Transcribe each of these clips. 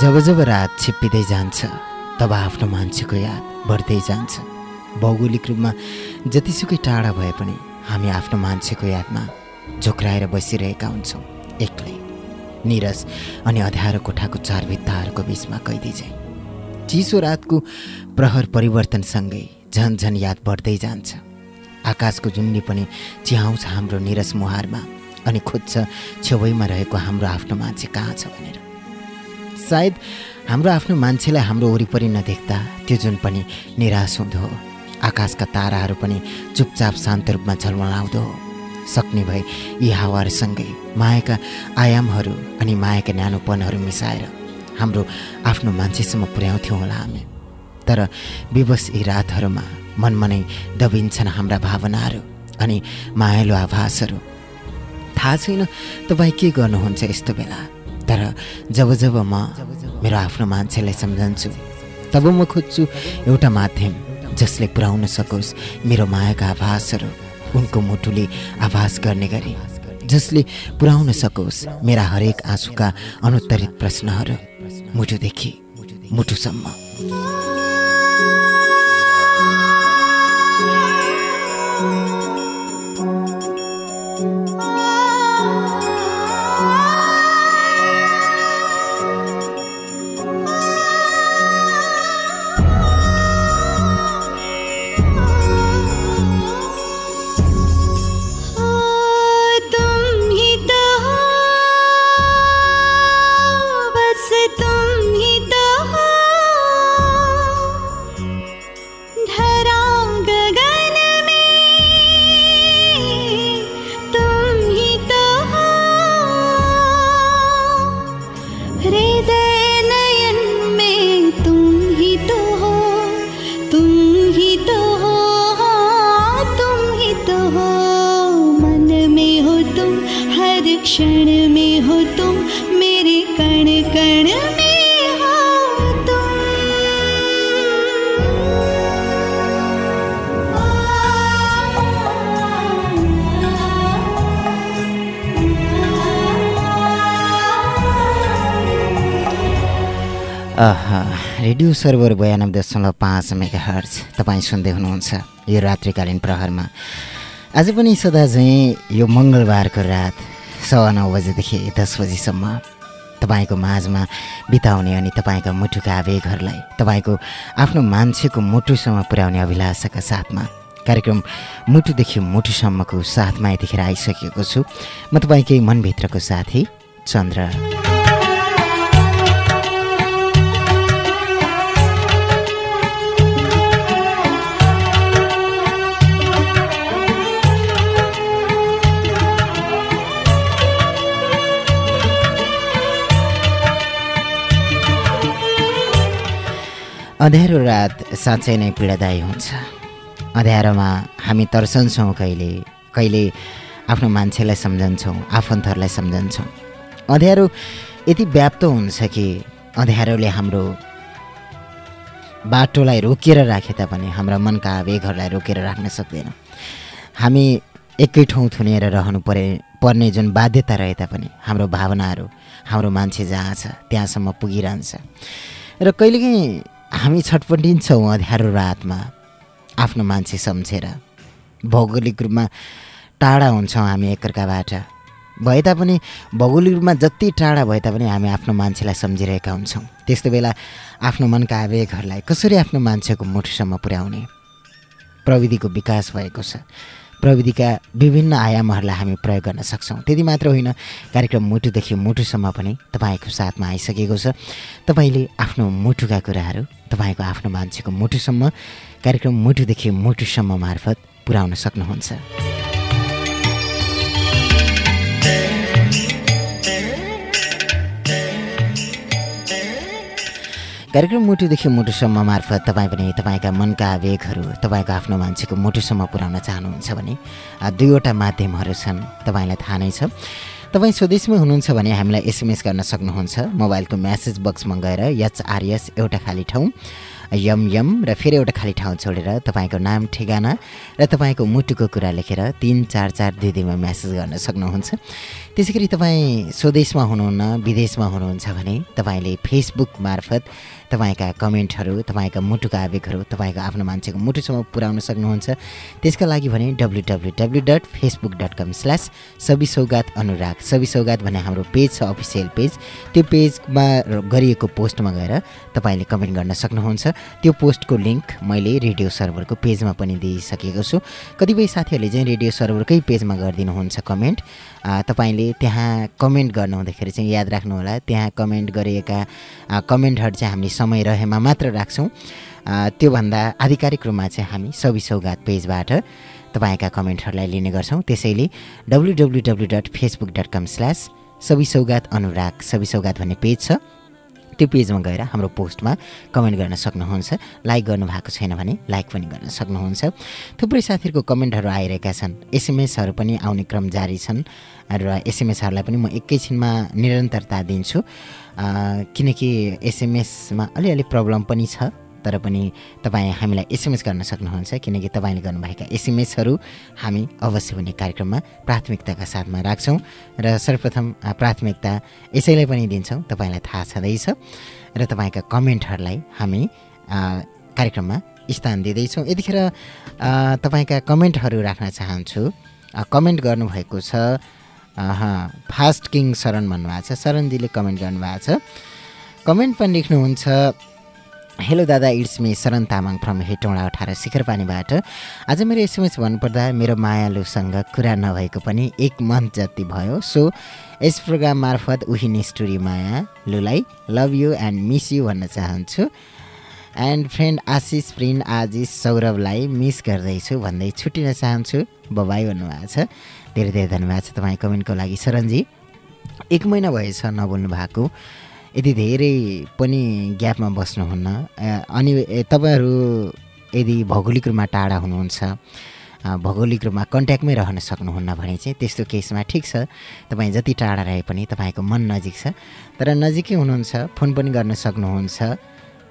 जब जब रात छिप्पिँदै जान्छ तब आफ्नो मान्छेको याद बढ्दै जान्छ। भौगोलिक रूपमा जतिसुकै टाढा भए पनि हामी आफ्नो मान्छेको यादमा झोक्राएर बसिरहेका हुन्छौँ एक्लै। निरस अनि अध्यारो कोठाको चार भित्ताहरूको बिचमा कैदी चाहिँ। चिसो रातको प्रहर परिवर्तनसँगै झन झन याद बढ्दै जान्छ। आकाशको जुन्नी पनि चिहाउँछ हाम्रो निरस मुहारमा अनि खोज्छ छेउैमा रहेको हाम्रो आफ्नो मान्छे कहाँ छ भनेर। सायद हाम्रो आफ्नो मान्छेलाई हाम्रो वरिपरि नदेख्दा त्यो जुन पनि निराश हुँदो आकाशका ताराहरू पनि चुपचाप शान्त रूपमा झलमलाउँदो सक्ने भए यी हावाहरूसँगै मायाका आयामहरू अनि मायाका न्यानोपनहरू मिसाएर हाम्रो आफ्नो मान्छेसम्म पुर्याउँथ्यौँ होला हामी। तर विवश यी रातहरूमा मनमा नै दबिन्छन् हाम्रा भावनाहरू अनि मायालु आभासहरू। थाहा छैन तपाईँ के गर्नुहुन्छ यस्तो बेला? तर जब जब म मेरो आफ्नो मान्छेलाई सम्झन्छु तब म खोज्छु एउटा माध्यम जसले पुर्याउन सकोस्। मेरो मायाका आभासहरू उनको मुटुले आभास गर्ने गरी जसले पुर्याउन सकोस्। मेरा हरेक आँसुका अनुत्तरित प्रश्नहरू मुटुदेखि मुटुसम्म। रेडियो सर्भर बयानब्बे दशमलव पाँच मेगा हर्च तपाईँ सुन्दै हुनुहुन्छ यो रात्रिकालीन प्रहरमा। आज पनि सदा चाहिँ यो मङ्गलबारको रात सवा नौ बजेदेखि दस बजीसम्म तपाईँको माझमा बिताउने अनि तपाईँका मुटुका आवेगहरूलाई तपाईँको आफ्नो मान्छेको मुटुसम्म पुर्याउने अभिलाषाका साथमा कार्यक्रम मुटुदेखि मुटुसम्मको साथमा यतिखेर आइसकेको छु। म तपाईँकै मनभित्रको साथी चन्द्र। अँध्यारो रात साँच्चै नै पीडादायी हुन्छ। अँध्यारोमा हामी तर्सन्छौँ कहिले कहिले आफ्नो मान्छेलाई सम्झन्छौँ आफन्तहरूलाई सम्झन्छौँ। अँध्यारो यति व्याप्त हुन्छ कि अँध्यारोले हाम्रो बाटोलाई रोकेर राखे तापनि हाम्रा मनका आवेगहरूलाई रोकेर राख्न सक्दैनौँ। हामी एकै ठाउँ थुनेर रहनु परे पर्ने जुन बाध्यता रहे तापनि हाम्रो भावनाहरू हाम्रो मान्छे जहाँ छ त्यहाँसम्म पुगिरहन्छ। र कहिलेकाहीँ हामी छटपटिन्छौँ अँध्यारो रातमा आफ्नो मान्छे सम्झेर। भौगोलिक रूपमा टाढा हुन्छौँ हामी एकअर्काबाट। भए तापनि भौगोलिक रूपमा जति टाढा भए तापनि हामी आफ्नो मान्छेलाई सम्झिरहेका हुन्छौँ। त्यस्तो बेला आफ्नो मनका आवेगहरूलाई कसरी आफ्नो मान्छेको मुठुसम्म पुर्याउने? प्रविधिको विकास भएको छ। प्रविधिका विभिन्न आयामहरूलाई हामी प्रयोग गर्न सक्छौँ। त्यति मात्र होइन कार्यक्रम मुटुदेखि मुटुसम्म पनि तपाईँको साथमा आइसकेको छ। तपाईँले आफ्नो मुटुका कुराहरू तपाईँको आफ्नो मान्छेको मुटुसम्म कार्यक्रम मुटुदेखि मुटुसम्म मार्फत पुर्याउन सक्नुहुन्छ। कार्यक्रम मुटुदेखि मुटुसम्म मार्फत तपाईँ पनि तपाईँका मनका आवेगहरू तपाईँको आफ्नो मान्छेको मुटुसम्म पुर्याउन चाहनुहुन्छ भने दुईवटा माध्यमहरू छन्। तपाईँलाई थाहा नै छ। तपाईँ स्वदेशमै हुनुहुन्छ भने हामीलाई एसएमएस गर्न सक्नुहुन्छ। मोबाइलको म्यासेज बक्समा गएर एचआरएस एउटा खाली ठाउँ यम यम र फेरि एउटा खाली ठाउँ छोडेर तपाईँको नाम ठेगाना र तपाईँको मुटुको कुरा लेखेर तिन चार चार दुई दुईमा म्यासेज गर्न सक्नुहुन्छ। त्यसै गरी तपाईँ स्वदेशमा हुनुहुन्न विदेशमा हुनुहुन्छ भने तपाईँले फेसबुक मार्फत तपाईँका कमेन्टहरू तपाईँका मुटुका आवेगहरू तपाईँको आफ्नो मान्छेको मुटुसम्म पुर्याउन सक्नुहुन्छ। त्यसका लागि भने W W W dot Facebook dot com slash सबि सौगात अनुराग। सबि सौगात भन्ने हाम्रो पेज छ अफिसियल पेज। त्यो पेजमा गरिएको पोस्टमा गएर तपाईँले कमेन्ट गर्न सक्नुहुन्छ। त्यो पोस्टको लिङ्क मैले रेडियो सर्भरको पेजमा पनि दिइसकेको छु। कतिपय साथीहरूले चाहिँ रेडियो सर्भरकै पेजमा गरिदिनुहुन्छ कमेन्ट। तपाईँले त्यहाँ कमेन्ट गर्नुहुँदाखेरि चाहिँ याद राख्नुहोला त्यहाँ कमेन्ट गरिएका कमेन्टहरू चाहिँ हामीले समय रहेमा मात्र राख्छौँ। त्योभन्दा आधिकारिक रूपमा चाहिँ हामी सबि सौगात पेजबाट तपाईँका कमेन्टहरूलाई लिने गर्छौँ। त्यसैले W W W dot Facebook dot com slash सबि अनुराग सबि भन्ने पेज छ। त्यो पेजमा गएर हाम्रो पोस्टमा कमेन्ट गर्न सक्नुहुन्छ। लाइक गर्नुभएको छैन भने लाइक पनि गर्न सक्नुहुन्छ। थुप्रै साथीहरूको कमेन्टहरू आइरहेका छन्। एसएमएसहरू पनि आउने क्रम जारी छन् र एसएमएसहरूलाई पनि म एकैछिनमा निरन्तरता दिन्छु। किनकि एसएमएसमा अलिअलि प्रब्लम पनि छ। तर पनि तपाईँ हामीलाई एसएमएस गर्न सक्नुहुन्छ किनकि तपाईँले गर्नुभएका एसएमएसहरू हामी अवश्य हुने कार्यक्रममा प्राथमिकताका साथमा राख्छौँ र सर्वप्रथम प्राथमिकता यसैलाई पनि दिन्छौँ तपाईँलाई थाहा छँदैछ र तपाईँका कमेन्टहरूलाई हामी कार्यक्रममा स्थान दिँदैछौँ। यतिखेर तपाईँका कमेन्टहरू राख्न चाहन्छु। कमेन्ट गर्नुभएको छ फास्ट किङ शरण भन्नुभएको छ शरणजीले कमेन्ट गर्नुभएको छ। कमेन्ट पनि लेख्नुहुन्छ हेलो दादा it's me Sharan Tamang from Hetauda अठार शिखर पानीबाट आज मेरो एसएमएस भन्नुपर्दा मेरो मायालुसँग कुरा नभएको पनि एक मन्थ जति भयो। सो यस प्रोग्राम मार्फत उही निष्ठुरी माया लुलाई love you and miss you भन्न चाहन्छु। एन्ड फ्रेन्ड आशिष प्रिन्ट आजिस सौरभलाई मिस गर्दैछु भन्दै छुट्टिन चाहन्छु। बबाई भन्नुभएको छ। धेरै धेरै धन्यवाद छ तपाईँ कमेन्टको लागि। शरणजी एक महिना भएछ नबोल्नु भएको। यदि धेरै पनि ग्यापमा बस्नुहुन्न अनि तपाईँहरू यदि भौगोलिक रूपमा टाढा हुनुहुन्छ भौगोलिक रूपमा कन्ट्याक्टमै रहन सक्नुहुन्न भने चाहिँ त्यस्तो केसमा ठिक छ। तपाईँ जति टाढा रहे पनि तपाईँको मन नजिक छ। तर नजिकै हुनुहुन्छ फोन पनि गर्न सक्नुहुन्छ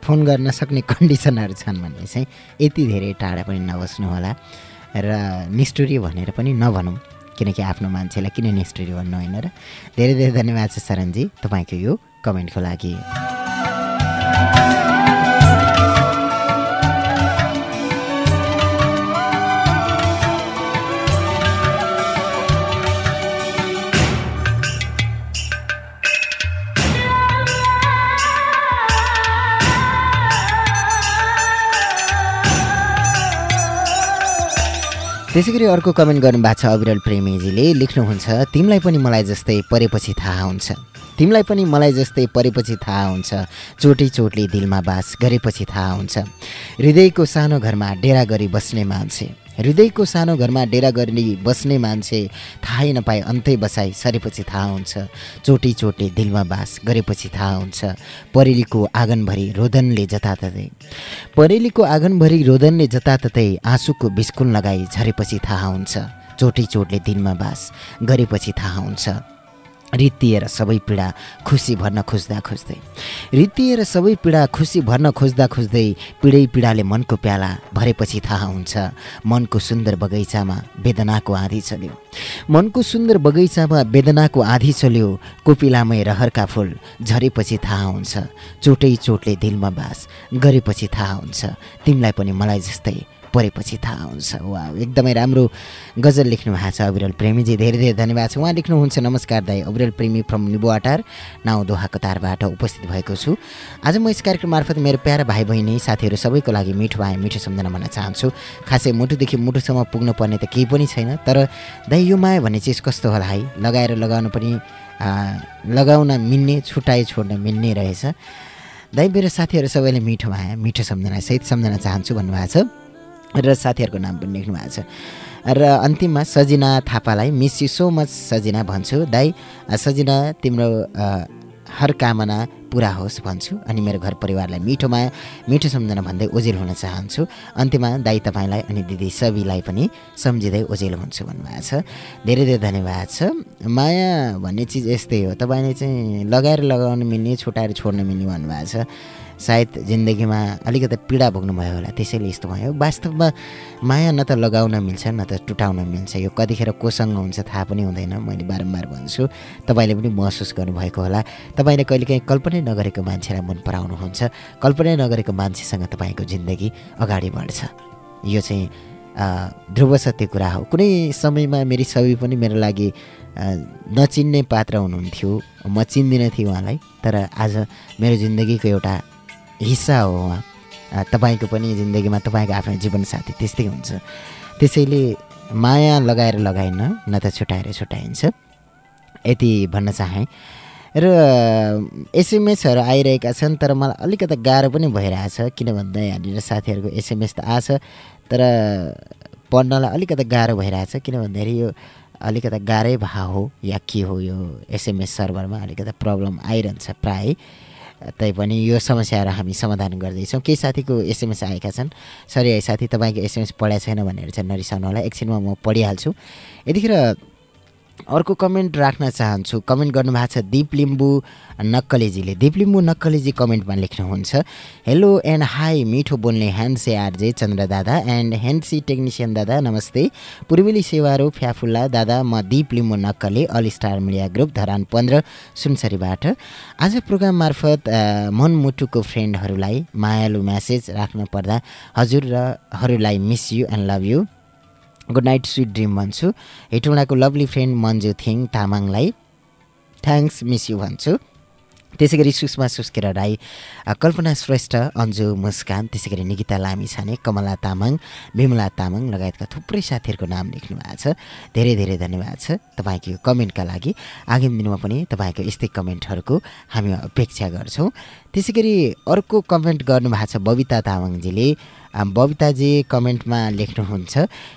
फोन गर्न सक्ने कन्डिसनहरू छन् भने चाहिँ यति धेरै टाढा पनि नबस्नु होला र निष्ठुरी भनेर पनि नभनौँ किनकि आफ्नो मान्छेलाई किन निष्ठुरी भन्नु होइन र धेरै धेरै धन्यवाद छ शरणजी तपाईँको यो कमेन्टको लागि। त्यसै गरी अर्को कमेन्ट गर्नुभएको छ अविरल प्रेमीजीले। लेख्नुहुन्छ तिमीलाई पनि मलाई जस्तै परेपछि थाहा हुन्छ। तिमीलाई पनि मलाई जस्तै परेपछि थाहा हुन्छ। चोटै चोटले दिलमा बास गरेपछि थाहा हुन्छ। हृदयको सानो घरमा डेरा गरी बस्ने मान्छे। हृदयको सानो घरमा डेरा गरी बस्ने मान्छे थाहै नपाए अन्तै बसाइ सरेपछि थाहा हुन्छ। चोटी चोटले दिलमा बास गरेपछि थाहा हुन्छ। परेलीको आँगनभरि रोदनले जताततै। परेलीको आँगनभरि रोदनले जताततै आँसुको बिस्कुन लगाई झरेपछि थाहा हुन्छ। चोटी चोटले दिलमा बास गरेपछि थाहा हुन्छ। रित्तिएर सबै पीडा खुसी भर्न खोज्दा खोज्दै। रित्तिएर सबै पीडा खुसी भर्न खोज्दा खोज्दै पीडै पीडाले मनको प्याला भरेपछि थाहा हुन्छ मनको सुन्दर बगैँचामा वेदनाको आँधी चल्यो। मनको सुन्दर बगैँचामा वेदनाको आँधी चल्यो कोपिलामै रहरका फुल झरेपछि थाहा हुन्छ चोटै चोटले दिलमा बास गरेपछि थाहा हुन्छ तिमीलाई पनि मलाई जस्तै परेपछि थाहा हुन्छ। वा एकदमै राम्रो गजल लेख्नु भएको छ अविरल प्रेमीजी। धेरै धेरै धन्यवाद। छ उहाँ लेख्नुहुन्छ नमस्कार दाई। अविरल प्रेमी फ्रम निबुवाटार नाउ दोहा कतारबाट उपस्थित भएको छु। आज म यस कार्यक्रम मार्फत मेरो प्यारा भाइ बहिनी साथीहरू सबैको लागि मिठो भाइ मिठो सम्झना भन्न चाहन्छु। खासै मुटुदेखि मुटुसम्म पुग्नु पर्ने त केही पनि छैन तर दाइ यो माया भन्ने चिज कस्तो होला है? लगाएर लगाउनु पनि लगाउन मिल्ने छुट्याए छोड्न मिल्ने रहेछ। दाइ मेरो साथीहरू सबैले मिठो माया मिठो सम्झना सहित सम्झना चाहन्छु भन्नुभएको छ। र साथीहरूको नाम पनि लेख्नु भएको छ। र अन्तिममा सजिना थापालाई miss you so much Sajina भन्छु। दाई सजिना तिम्रो हर कामना पुरा होस् भन्छु। अनि मेरो घर परिवारलाई मिठो माया मिठो सम्झना भन्दै ओजेल हुन चाहन्छु। अन्त्यमा दाई तपाईँलाई अनि दिदी सबैलाई पनि सम्झिँदै ओजेल हुन्छु भन्नुभएको छ। धेरै धेरै धन्यवाद छ। माया भन्ने चिज यस्तै हो। तपाईँले चाहिँ लगाएर लगाउनु मिल्ने छुट्याएर छोड्न मिल्ने भन्नुभएको छ। सायद जिन्दगीमा अलिकति पीडा भोग्नुभयो होला त्यसैले यस्तो भयो। वास्तवमा माया न त लगाउन मिल्छ न त टुटाउन मिल्छ। यो कतिखेर कोसँग हुन्छ थाहा पनि हुँदैन मैले बारम्बार भन्छु। तपाईँले पनि महसुस गर्नुभएको होला। तपाईँले कहिलेकाहीँ कल्पनै नगरेको मान्छेलाई मन पराउनुहुन्छ। कल्पनै नगरेको मान्छेसँग तपाईँको जिन्दगी अगाडि बढ्छ। यो चाहिँ ध्रुव सत्य कुरा हो। कुनै समयमा मेरी सबै पनि मेरो लागि नचिन्ने पात्र हुनुहुन्थ्यो। म चिन्दिनँ थिएँ उहाँलाई तर आज मेरो जिन्दगीको एउटा हिस्सा हो उहाँ तपाईँको पनि जिन्दगीमा तपाईँको आफ्नो जीवनसाथी त्यस्तै हुन्छ। त्यसैले माया लगाएर लगाइन्न न त छुट्याएर छुट्याइन्छ यति भन्न चाहेँ। र एसएमएसहरू आइरहेका छन् तर मलाई अलिकति गाह्रो पनि भइरहेछ किन भन्दा यहाँनिर साथीहरूको एसएमएस त आछ तर पढ्नलाई अलिकति गाह्रो भइरहेछ किन भन्दाखेरि यो अलिकति गाह्रै भए हो या के हो यो एसएमएस सर्भरमा अलिकति प्रब्लम आइरहन्छ प्रायः। तैपनि यो समस्याहरू हामी समाधान गर्दैछौँ। केही साथीको एसएमएस आएका छन्। सरी साथी तपाईँको एसएमएस पढाएको छैन भनेर चाहिँ नरिसाउनु होला। एकछिनमा म पढिहाल्छु। यतिखेर अर्को कमेन्ट राख्न चाहन्छु। कमेन्ट गर्नुभएको छ दिप लिम्बू नक्कलेजीले। दिप लिम्बू नक्कलेजी कमेन्टमा लेख्नुहुन्छ हेलो एन्ड हाई मिठो बोल्ने ह्यान्डसे आरजे चन्द्र दादा एन्ड ह्यान्डसी टेक्निसियन दादा नमस्ते। पूर्वेली सेवारो फ्याफुल्ला दादा म दिप Limbu नक्कले all star media group Dharan पन्ध्र सुनसरीबाट। आज प्रोग्राम मार्फत मनमुटुको फ्रेन्डहरूलाई मायालु म्यासेज राख्न पर्दा हजुर र हरूलाई miss you and love you good night sweet dream भन्छु हेटौँडाको लभली फ्रेन्ड मन्जु थिङ तामाङलाई थ्याङ्क्स मिस यु भन्छु त्यसै गरी सुषमा सुस्केर राई कल्पना श्रेष्ठ अन्जु मुस्कान त्यसै गरी निकिता लामी कमला तामाङ विमला तामाङ लगायतका थुप्रै साथीहरूको नाम लेख्नु भएको छ। धेरै धेरै धन्यवाद छ तपाईँको कमेन्टका लागि। आगामी दिनमा पनि तपाईँको यस्तै कमेन्टहरूको हामी अपेक्षा गर्छौँ। त्यसै गरी अर्को कमेन्ट गर्नुभएको छ बबिता तामाङजीले। बबिताजी कमेन्टमा लेख्नुहुन्छ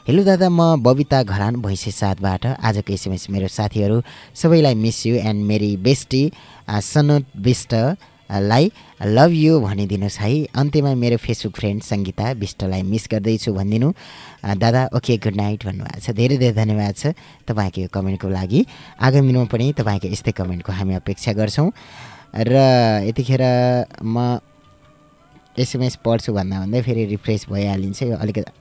हेलो दादा म बबिता घरान भैँसे साथबाट आजको एसएमएस मेरो साथीहरू सबैलाई मिस यु एन्ड मेरी बेस्टी सनोत विष्टलाई लभ यु भनिदिनुहोस् है। अन्त्यमा मेरो फेसबुक फ्रेन्ड सङ्गीता विष्टलाई मिस गर्दैछु भनिदिनु। दादा ओके गुड नाइट भन्नुभएको छ। धेरै धेरै धन्यवाद छ तपाईँको यो कमेन्टको लागि। आगामी दिनमा पनि तपाईँको यस्तै कमेन्टको हामी अपेक्षा गर्छौँ। र यतिखेर म एसएमएस पढ्छु भन्दा भन्दै फेरि रिफ्रेस भइहालिन्छ यो अलिकति।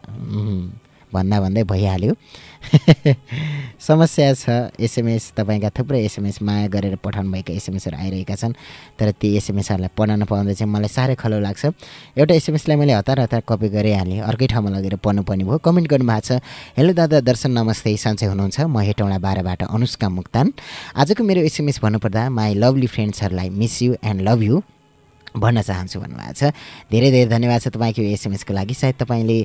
भन्दा भन्दै भइहाल्यो। समस्या छ एसएमएस तपाईँका थुप्रै एसएमएस माया गरेर पठाउनु भएका एसएमएसहरू आइरहेका छन् तर ती एसएमएसहरूलाई पढ्न नपाउँदा चाहिँ मलाई साह्रै खलो लाग्छ। एउटा एसएमएसलाई मैले हतार हतार कपी गरिहालेँ अर्कै ठाउँमा लगेर पढ्नुपर्ने भयो। कमेन्ट गर्नुभएको छ हेलो दादा दर्शन नमस्ते सन्चै हुनुहुन्छ। म हेटौँडा बाह्रबाट अनुष्का मुक्तान। आजको मेरो एसएमएस भन्नुपर्दा my lovely फ्रेन्ड्सहरूलाई miss you and love you भन्न चाहन्छु भन्नुभएको छ। धेरै धेरै धन्यवाद छ तपाईँको एसएमएसको लागि। सायद तपाईँले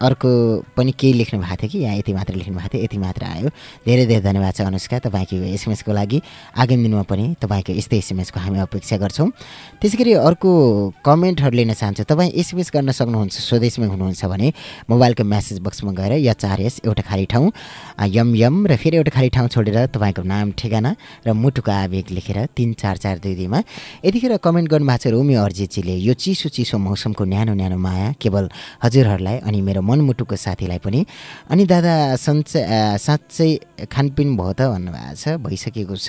अर्को पनि केही लेख्नु भएको थियो कि? यहाँ यति मात्र लेख्नु भएको थियो यति मात्र आयो। धेरै धेरै धन्यवाद छ अनुष्का तपाईँको एसएमएसको लागि। आगामी दिनमा पनि तपाईँको यस्तै एसएमएसको हामी अपेक्षा गर्छौँ। त्यसै गरी अर्को कमेन्टहरू लिन चाहन्छु। तपाईँ एसएमएस गर्न सक्नुहुन्छ स्वदेशमै हुनुहुन्छ भने मोबाइलको म्यासेज बक्समा गएर या चार एस एउटा खाली ठाउँ यम यम र फेरि एउटा खाली ठाउँ छोडेर तपाईँको नाम ठेगाना र मुटुको आवेग लेखेर तिन चार चार दुई दुईमा। यतिखेर कमेन्ट गर्नुभएको छ रोमी अर्जितजीले यो चिसो चिसो मौसमको न्यानो न्यानो माया केवल हजुरहरूलाई अनि मेरो मनमुटुको साथीलाई पनि। अनि दादा सन्चै साँच्चै खानपिन भयो त भन्नुभएको छ भइसकेको छ।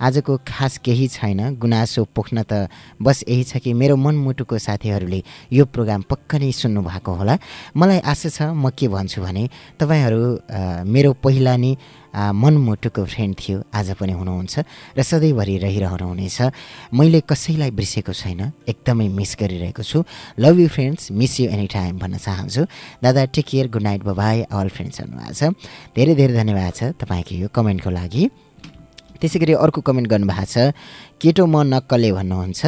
आजको खास केही छैन। गुनासो पोख्न त बस यही छ कि मेरो मनमुटुको साथीहरूले यो प्रोग्राम पक्क नै सुन्नु भएको होला। मलाई आशा छ म के भन्छु भने तपाईँहरू मेरो पहिला नि मनमुटुको फ्रेन्ड थियो आज पनि हुनुहुन्छ र सधैँभरि रहिरहनुहुनेछ मैले कसैलाई बिर्सेको छैन एकदमै मिस गरिरहेको छु। Love you friends miss you any time भन्न चाहन्छु। दादा take care good night bye all friends भन्नुभएको छ। धेरै धेरै धन्यवाद छ तपाईँको यो कमेन्टको लागि। त्यसै गरी अर्को कमेन्ट गर्नुभएको छ केटो म नक्कले भन्नुहुन्छ।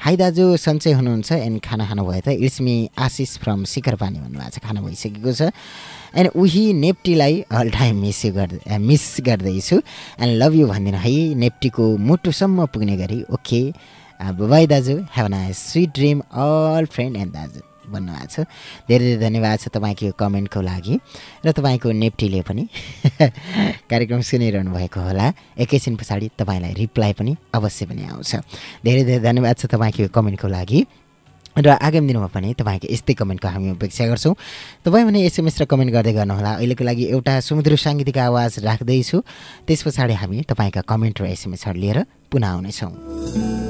हाई दाजु सन्चै हुनुहुन्छ। एन्ड खाना खानुभयो त it's me Ashish from Shikhar Pani भन्नुभएको छ। खाना भइसकेको छ। एन्ड उही नेप्टीलाई अल टाइम मिस गर्दै मिस गर्दैछु. एन्ड लभ यु भनिदिनु है नेप्टीको मुटुसम्म पुग्ने गरी ओके बाई दाजु have nice sweet dream all friend and दाजु भन्नुभएको छ. धेरै धेरै धन्यवाद छ तपाईँको यो कमेन्टको लागि र तपाईँको नेप्टीले पनि कार्यक्रम सुनिरहनु भएको होला. एकैछिन पछाडि तपाईँलाई रिप्लाई पनि अवश्य पनि आउँछ. धेरै धेरै धन्यवाद छ तपाईँको यो कमेन्टको लागि। र आगामी दिनमा पनि तपाईँको यस्तै कमेन्टको हामी अपेक्षा गर्छौँ। तपाईँ भने एसएमएस र कमेन्ट गर्दै गर्नुहोला। अहिलेको लागि एउटा सुमधुर साङ्गीतिक आवाज राख्दैछु। त्यस पछाडि हामी तपाईँका कमेन्ट र एसएमएसहरू लिएर पुनः आउनेछौँ।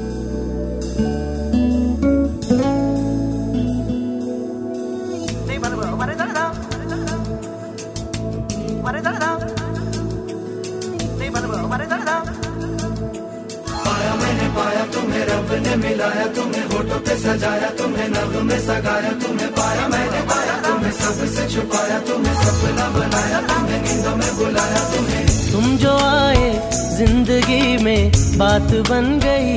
मैंने मिलाया तुम्हें होटो पे सजाया तुम्हें नव में सगाया तुम्हें पाया, मैंने पाया तुम्हें सबसे छुपाया तुम्हें सपना बनाया तुम्हें नींदों में बुलाया तुम्हें तुम जो आए ज़िंदगी में, बात बन गई।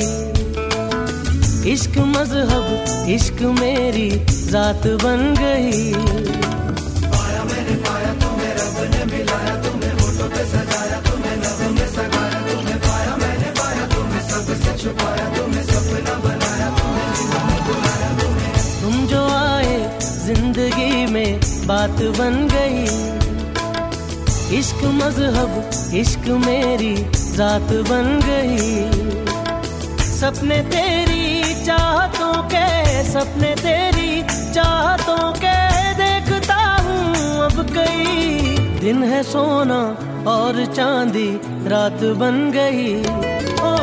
इश्क मज़हब, इश्क मेरी, जात बन गई। बात बन गई। इश्क मज़हब, इश्क मेरी जात बन गई। सपने तेरी चाहतों के, सपने तेरी चाहतों के देखता हूँ अब कई। दिन है सोना और चांदी, रात बन गई। ओ,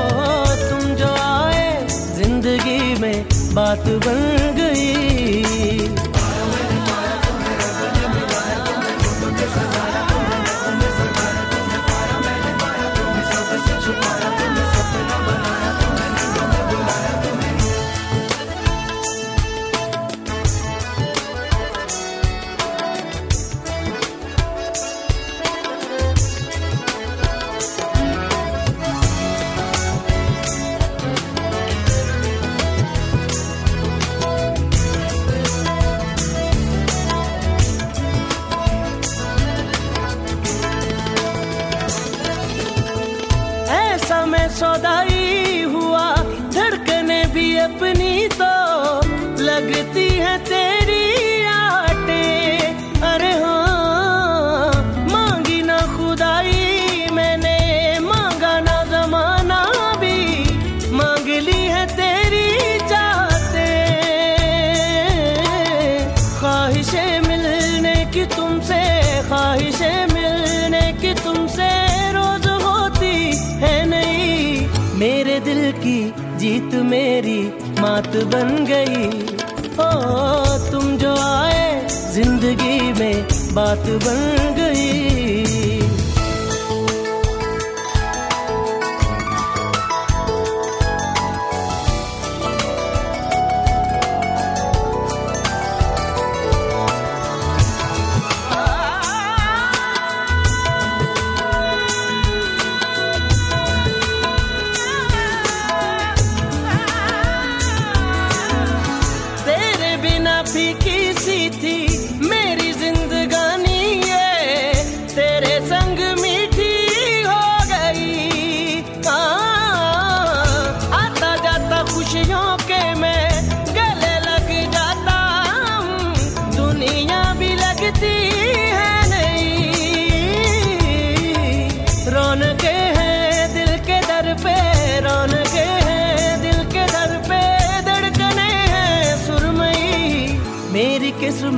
तुम जो आए, ज़िंदगी में बात बन गई।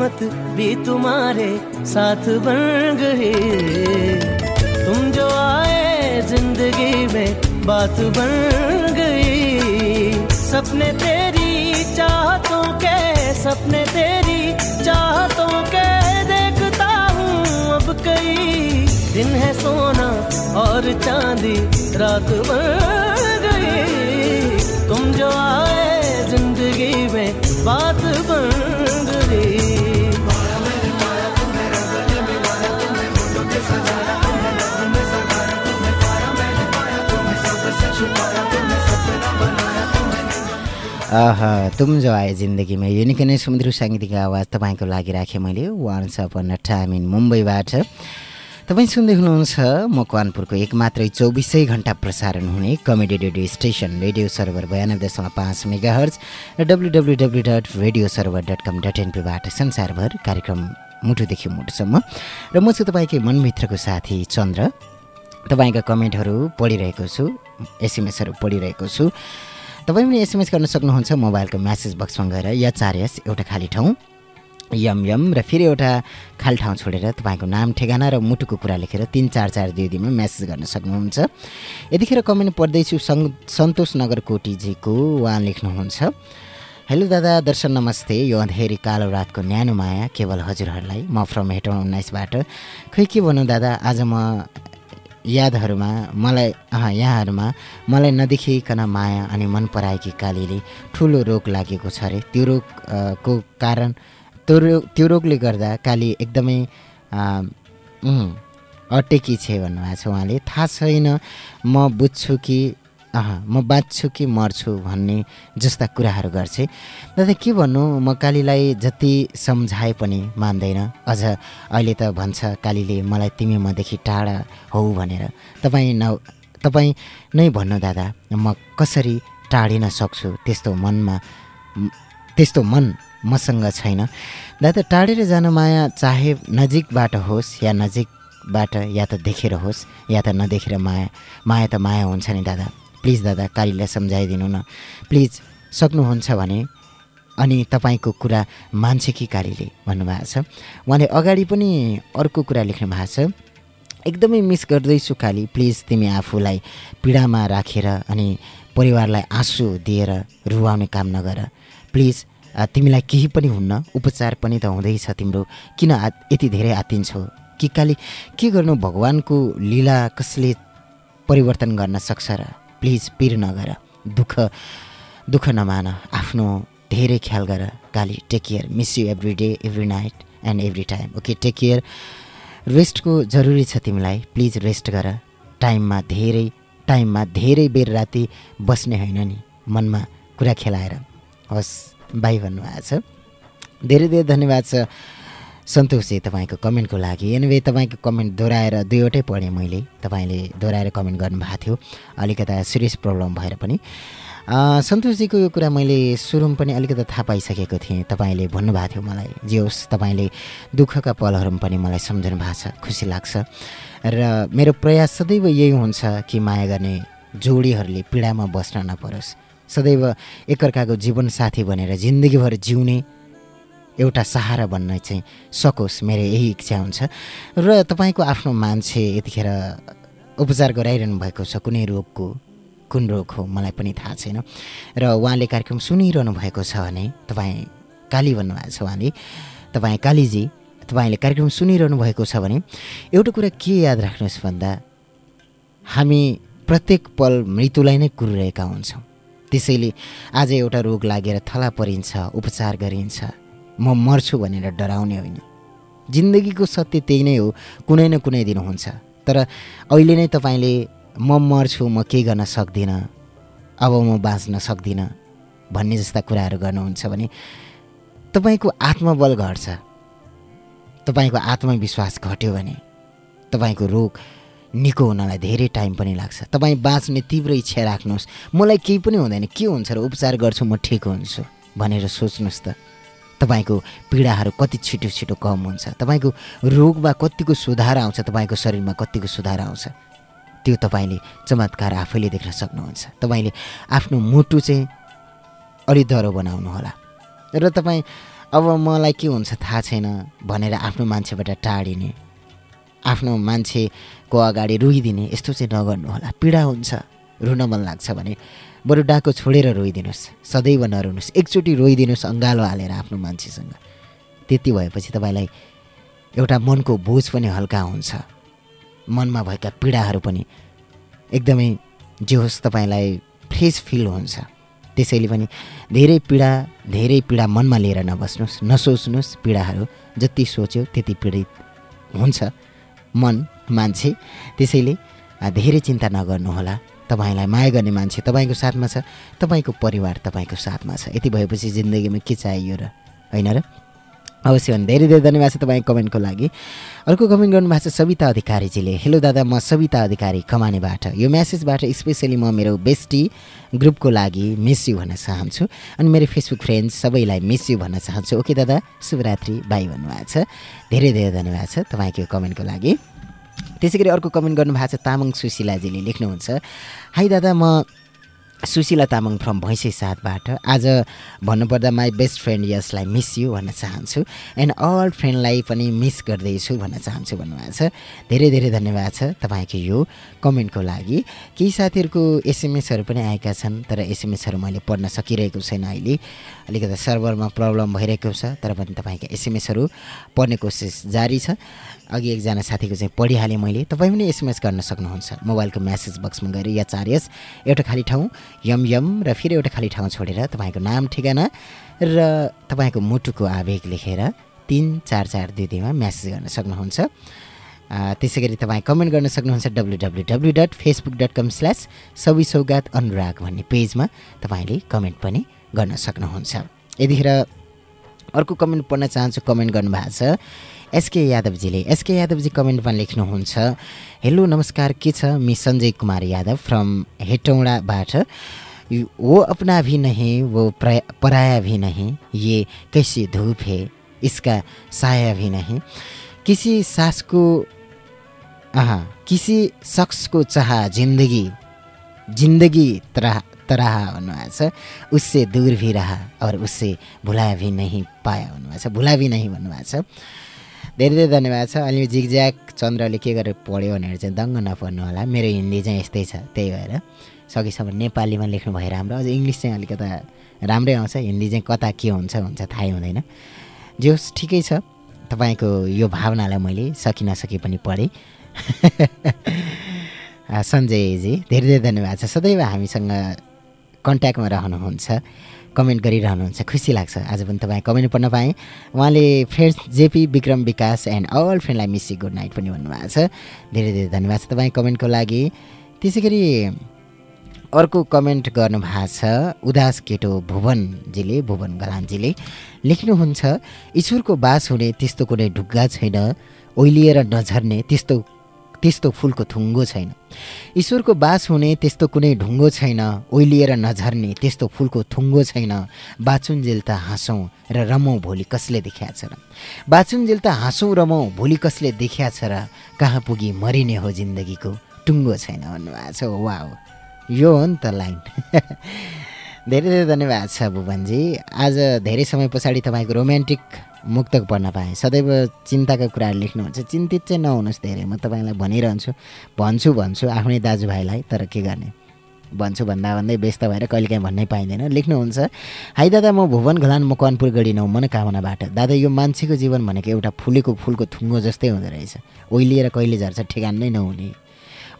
किस्मत भी तुम्हारे साथ बन गई तुम जो आए ज़िंदगी में बात बन गई। सपने तेरी चाहतों के, सपने तेरी चाहतों के देखता हूँ अब कई। दिन है सोना और चांदी, रात बन गई। तुम जो आए आह तुम जो आए जिन्दगीमा यो निकै नै सुमधुर साङ्गीतिक आवाज तपाईँको लागि राखेँ मैले। वान्स अपन टाइम इन मुम्बईबाट तपाईँ सुन्दै हुनुहुन्छ मकवानपुरको एक मात्रै चौबिसै घन्टा प्रसारण हुने comedy radio station radio server बयानब्बे दशमलव पाँच मेगा हर्ज र W W dot radio server dot com dot एनपीबाट संसारभर कार्यक्रम मुटुदेखि मुटुसम्म र म चाहिँ तपाईँकै मनमित्रको साथी चन्द्र। तपाईँका कमेन्टहरू पढिरहेको छु एसएमएसहरू पढिरहेको छु। तपाईँ पनि एसएमएस गर्न सक्नुहुन्छ मोबाइलको म्यासेज बक्समा गएर या चार यस एउटा खाली ठाउँ यम यम र फेरि एउटा खाली ठाउँ छोडेर तपाईँको नाम ठेगाना र मुटुको कुरा लेखेर तिन चार चार दुई दिनमा म्यासेज गर्न सक्नुहुन्छ। यतिखेर कमेन्ट पढ्दैछु सङ् सन्तोष नगर कोटीजीको उहाँ लेख्नुहुन्छ हेलो दादा दर्शन नमस्ते यो अँधेरी कालो रातको न्यानो माया केवल हजुरहरूलाई म फ्रम हेटौँ उन्नाइसबाट खै के भनौँ दादा आज म यादहरूमा मलाई यहाँहरूमा मलाई नदेखिकन माया अनि मन पराएकी कालीले ठुलो रोग लागेको छ अरे त्यो रोग अ, को कारण? त्यो रोग त्यो रोगले गर्दा काली एकदमै अटेकी छे भन्नुभएको छ उहाँले। थाहा छैन म बुझ्छु कि म बाँच्छु कि मर्छु भन्ने जस्ता कुराहरू गर्छे। दादा के भन्नु? म कालीलाई जति सम्झाए पनि मान्दैन। अझ अहिले त भन्छ कालीले मलाई तिमी मदेखि टाढा हौ भनेर। तपाईँ न तपाईँ नै भन्नु दादा म कसरी टाढिन सक्छु त्यस्तो मनमा त्यस्तो मन मसँग छैन। दादा टाढेर जान माया चाहे नजिकबाट होस् या नजिकबाट या त देखेर होस् या त नदेखेर माया माया त माया हुन्छ नि दादा। प्लिज दादा कालीलाई सम्झाइदिनु न। प्लिज सक्नुहुन्छ भने अनि तपाईँको कुरा मान्छे कि कालीले भन्नुभएको छ। उहाँले अगाडि पनि अर्को कुरा लेख्नु भएको छ। एकदमै मिस गर्दैछु काली प्लिज तिमी आफूलाई पीडामा राखेर अनि परिवारलाई आँसु दिएर रुवाउने काम नगर। प्लिज तिमीलाई केही पनि हुन्न उपचार पनि त हुँदैछ तिम्रो। किन आ यति धेरै आत्तिन्छौ कि काली के गर्नु भगवान्को लीला कसले परिवर्तन गर्न सक्छ र? प्लिज पिर नगर दुःख दुःख नमान आफ्नो धेरै ख्याल गर Kali take care miss you every day every night and every time okay take care रेस्टको जरुरी छ तिमीलाई प्लिज रेस्ट गर। टाइममा धेरै टाइममा धेरै बेर राति बस्ने होइन नि मनमा कुरा खेलाएर। हस् बाई भन्नुभएको छ। धेरै धेरै धन्यवाद छ। सन्तोषजी तपाईँको कमेन्टको लागि। एनिवे तपाईँको कमेन्ट दोहोऱ्याएर दुईवटै पढेँ मैले। तपाईँले दोहोऱ्याएर कमेन्ट गर्नुभएको थियो। अलिकता सिरियस प्रब्लम भएर पनि। सन्तोषजीको यो कुरा मैले सुरुमा पनि अलिकति थाहा पाइसकेको थिएँ। तपाईँले भन्नुभएको थियो मलाई जे होस् तपाईँले दुःखका पलहरूमा पनि मलाई सम्झनु भएको छ खुसी लाग्छ। र मेरो प्रयास सदैव यही हुन्छ कि माया गर्ने जोडीहरूले पीडामा बस्न नपरोस्। सदैव एकअर्काको जीवनसाथी बनेर जिन्दगीभर जिउने एउटा सहारा बन्न चाहिँ सकोस् मेरो यही इच्छा हुन्छ। र तपाईँको आफ्नो मान्छे यतिखेर उपचार गराइरहनु भएको छ कुनै रोगको कुन रोग हो मलाई पनि थाहा छैन। र उहाँले कार्यक्रम सुनिरहनु भएको छ भने तपाईँ काली भन्नुभएको छ उहाँले तपाईँ कालीजी तपाईँले कार्यक्रम सुनिरहनु भएको छ भने एउटा कुरा के याद राख्नुहोस् भन्दा हामी प्रत्येक पल मृत्युलाई नै कुरिरहेका हुन्छौँ। त्यसैले आज एउटा रोग लागेर थला परिन्छ उपचार गरिन्छ। म मर्छु भनेर डराउने होइन। जिन्दगीको सत्य त्यही नै हो कुनै न कुनै दिन हुन्छ। तर अहिले नै तपाईँले म मर्छु म केही गर्न सक्दिनँ? अब म बाँच्न सक्दिनँ? भन्ने जस्ता कुराहरू गर्नुहुन्छ भने तपाईँको आत्मबल घट्छ। तपाईँको आत्मविश्वास घट्यो भने तपाईँको रोग निको हुनलाई धेरै टाइम पनि लाग्छ। तपाईँ बाँच्ने तीव्र इच्छा राख्नुहोस्। मलाई केही पनि हुँदैन। के हुन्छ र उपचार गर्छु म ठिक हुन्छु भनेर सोच्नुहोस् त। तपाईँको पीडाहरू कति छिटो छिटो कम हुन्छ। तपाईँको रोगमा कतिको सुधार आउँछ तपाईँको शरीरमा कतिको सुधार आउँछ। त्यो तपाईँले चमत्कार आफैले देख्न सक्नुहुन्छ। तपाईँले आफ्नो मुटु चाहिँ अलि डह्रो बनाउनु होला। र तपाईँ अब मलाई के हुन्छ थाहा छैन भनेर आफ्नो मान्छेबाट टाढिने आफ्नो मान्छेको अगाडि रोइदिने यस्तो चाहिँ नगर्नु होला पीडा हुन्छ रुन मन लाग्छ भने बरु डाको छोडेर रोइदिनुहोस् सदैव नरुनुहोस् एकचोटि रोइदिनुहोस् अँगालो हालेर आफ्नो मान्छेसँग। त्यति भएपछि तपाईँलाई एउटा मनको बोझ पनि हल्का हुन्छ। मनमा भएका पीडाहरू पनि एकदमै जे होस् तपाईँलाई फ्रेस फिल हुन्छ। त्यसैले पनि धेरै पीडा धेरै पीडा मनमा लिएर नबस्नुहोस् नसोच्नुहोस् पीडाहरू। जति सोच्यो त्यति पीडित हुन्छ मन मान्छे। त्यसैले धेरै चिन्ता नगर्नुहोला। तपाईँलाई माया गर्ने मान्छे तपाईँको साथमा छ तपाईँको परिवार तपाईँको साथमा छ। यति भएपछि जिन्दगीमा के चाहियो र? होइन र? अवश्य भने धेरै धेरै धन्यवाद छ तपाईँको कमेन्टको लागि। अर्को कमेन्ट गर्नुभएको छ सविता अधिकारीजीले। हेलो दादा म सविता अधिकारी कमानेबाट। यो म्यासेजबाट स्पेसली म मेरो बेस्टी ग्रुपको लागि मिस यु भन्न चाहन्छु अनि मेरो फेसबुक फ्रेन्ड्स सबैलाई मिस यु भन्न चाहन्छु। ओके दादा शुभरात्रि बाई भन्नुभएको छ। धेरै धेरै धन्यवाद छ तपाईँको कमेन्टको लागि। त्यसै गरी अर्को कमेन्ट गर्नुभएको छ तामाङ सुशीलाजीले लेख्नुहुन्छ हाई दादा म सुशीला तामाङ फ्रम भैँसे साथबाट आज भन्नुपर्दा माई बेस्ट फ्रेन्ड यसलाई मिस यु भन्न चाहन्छु एन्ड अल फ्रेन्डलाई पनि मिस गर्दैछु भन्न चाहन्छु भन्नुभएको छ। धेरै धेरै धन्यवाद छ तपाईँको यो कमेन्टको लागि। केही साथीहरूको एसएमएसहरू पनि आएका छन् तर एसएमएसहरू मैले पढ्न सकिरहेको छैन अहिले। अलिकति सर्भरमा प्रब्लम भइरहेको छ तर पनि तपाईँको एसएमएसहरू पढ्ने कोसिस जारी छ। अघि एकजना साथीको चाहिँ पढिहालेँ मैले तपाईँ पनि एसएमएस गर्न सक्नुहुन्छ। मोबाइलको म्यासेज बक्समा गएर या चार यस एउटा खाली ठाउँ यम यम र फेरि एउटा खाली ठाउँ छोडेर तपाईँको नाम ठेगाना र तपाईँको मुटुको आवेग लेखेर तिन चार चार दुई दुईमा म्यासेज गर्न सक्नुहुन्छ। त्यसै गरी तपाईँ कमेन्ट गर्न सक्नुहुन्छ W W W dot Facebook dot com slash सबै सौगात अनुराग भन्ने पेजमा तपाईँले कमेन्ट पनि गर्न सक्नुहुन्छ। यतिखेर अर्को कमेन्ट पढ्न चाहन्छु कमेन्ट गर्नुभएको छ। एसके यादवजीले एसके यादवजी कमेन्टमा लेख्नुहुन्छ। हेलो नमस्कार के छ? मि सञ्जय कुमार यादव फ्रम हेटौँडाबाट। वो अपना भी नहीं वो पराया भी नहीं ये कैसी धूप है इसका साया भी नहीं। किसी सास को हाँ किसी शख्स को चाह जिंदगी जिंदगी तरह तरह भन्नुभएको छ उससे दूर भी रहा और उससे भुला भी नहीं पाया भन्नुभएको भुला भी नहीं भन्नुभएको धेरै धेरै धन्यवाद छ। अनि जिगज्याक चन्द्रले के गरेर पढ्यो भनेर चाहिँ दङ्ग नपर्नु होला। मेरो हिन्दी चाहिँ यस्तै छ त्यही भएर सकेसम्म नेपालीमा लेख्नु भए राम्रो। अझ इङ्ग्लिस चाहिँ अलिकता राम्रै आउँछ। हिन्दी चाहिँ कता के हुन्छ हुन्छ थाहै हुँदैन। जे होस् ठिकै छ। तपाईँको यो भावनालाई मैले सकि नसके पनि पढेँ। सञ्जयजी धेरै धेरै धन्यवाद छ। सदैव हामीसँग कन्ट्याक्टमा रहनुहुन्छ। कमेन्ट गरिरहनुहुन्छ। खुसी लाग्छ। आज पनि तपाईँ कमेन्ट पढ्न पाएँ। उहाँले फ्रेन्ड्स जेपी विक्रम विकास एन्ड अल फ्रेन्डलाई मिसी गुड नाइट पनि भन्नुभएको छ। धेरै धेरै धन्यवाद छ तपाईँ कमेन्टको लागि। त्यसै गरी अर्को कमेन्ट गर्नुभएको छ उदास केटो भुवनजीले भुवन गलानजीले। लेख्नुहुन्छ ईश्वरको बास हुने त्यस्तो कुनै ढुक्गा छैन। ओइलिएर नझर्ने त्यस्तो त्यस्तो फुलको थुङ्गो छैन। ईश्वरको बास हुने त्यस्तो कुनै ढुङ्गो छैन ओइलिएर नझर्ने त्यस्तो फुलको थुङ्गो छैन। बाचुन्जेल त हाँसौँ र रमौँ भोलि कसले देखिया छ र? बाचुन्जेल त हाँसौँ रमौँ भोलि कसले देखिया छ र? कहाँ पुगी मरिने हो जिन्दगीको? टुङ्गो छैन भन्नुभएको छ। वा हो यो हो नि त लाइन। धेरै धेरै धन्यवाद छ भुवनजी आज धेरै समय पछाडि तपाईँको रोमान्टिक मुक्तक पढ्न पाएँ। सदैव चिन्ताका कुराहरू लेख्नुहुन्छ। चिन्तित चाहिँ नहुनुहोस् धेरै। म तपाईँलाई भनिरहन्छु। भन्छु भन्छु आफ्नै दाजुभाइलाई तर के गर्ने? भन्छु भन्दा भन्दै व्यस्त भएर कहिलेकाहीँ भन्नै पाइँदैन। लेख्नुहुन्छ हाई दादा म भुवन घलान मकवानपुर गढी नौ मनोकामनाबाट। दादा यो मान्छेको जीवन भनेको एउटा फुलेको फुलको थुङ्गो जस्तै हुँदो रहेछ। ओइलिएर कहिले झर्छ ठेगान नै नहुने।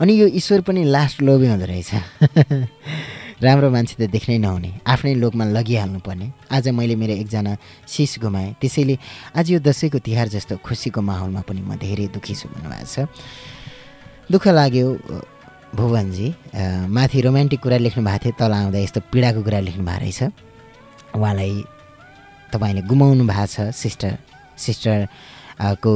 अनि यो ईश्वर पनि लास्ट लोभी हुँदो रहेछ। राम्रो मान्छे त देख्नै नहुने। आफ्नै लोकमा लगिहाल्नुपर्ने। आज मैले मेरो एकजना शिष गुमाएँ। त्यसैले आज यो दसैँको तिहार जस्तो खुसीको माहौलमा पनि म धेरै दुःखी छु भन्नुभएको छ। दुःख लाग्यो भुवनजी। माथि रोमान्टिक कुरा लेख्नु भएको थियो तल आउँदा यस्तो पीडाको कुरा लेख्नु भएको रहेछ। उहाँलाई तपाईँले गुमाउनु भएको छ सिस्टर। सिस्टर को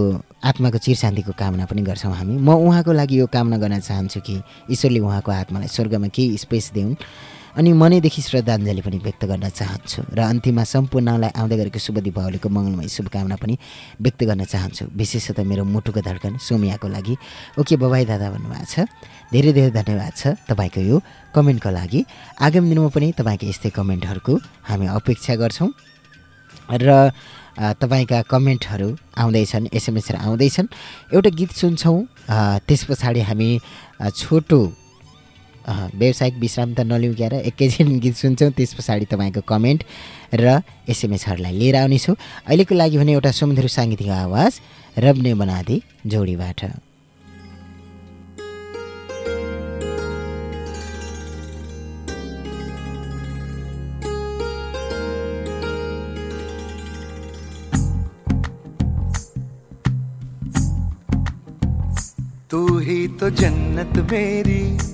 आत्माको चिर शान्तिको कामना पनि गर्छौँ हामी। म उहाँको लागि यो कामना गर्न चाहन्छु कि ईश्वरले उहाँको आत्मालाई स्वर्गमा केही स्पेस दिउन्। अनि मनैदेखि श्रद्धाञ्जली पनि व्यक्त गर्न चाहन्छु र अन्तिममा सम्पूर्णलाई आउँदै गरेको शुभ दीपावलीको मङ्गलमय शुभकामना पनि व्यक्त गर्न चाहन्छु। विशेषतः मेरो मुटुको धड्कन सोमियाको लागि। ओके बबाई दादा भन्नुभएको छ। धेरै धेरै धन्यवाद छ तपाईँको यो कमेन्टको लागि। आगामी दिनमा पनि तपाईँको यस्तै कमेन्टहरूको हामी अपेक्षा गर्छौँ। र तपाईँका कमेन्टहरू आउँदैछन् एसएमएसहरू आउँदैछन्। एउटा गीत सुन्छौँ। त्यस पछाडि हामी छोटो व्यावसायिक विश्राम त नलिउक्याएर एकैछिन गीत सुन्छौँ त्यस पछाडि तपाईँको कमेन्ट र एसएमएसहरूलाई लिएर आउनेछु। अहिलेको लागि भने एउटा सुमधुर साङ्गीतिक आवाज रब्ने बनादी जोडीबाट। तू ही तो जन्नत मेरी